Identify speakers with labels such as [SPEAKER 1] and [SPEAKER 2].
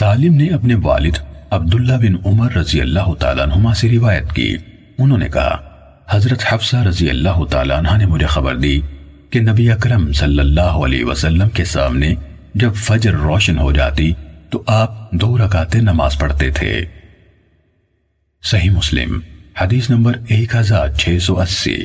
[SPEAKER 1] سالم نے اپنے والد عبداللہ بن عمر رضی اللہ تعالیٰ عنہما سے روایت کی۔ انہوں نے کہا، حضرت حفظہ رضی اللہ تعالیٰ عنہ نے مجھے خبر دی کہ نبی اکرم صلی اللہ علیہ وسلم کے سامنے جب فجر روشن ہو جاتی تو آپ دو رکعتیں نماز پڑھتے تھے۔ صحیح مسلم، حدیث نمبر ایک ہزار چھ سو اسی۔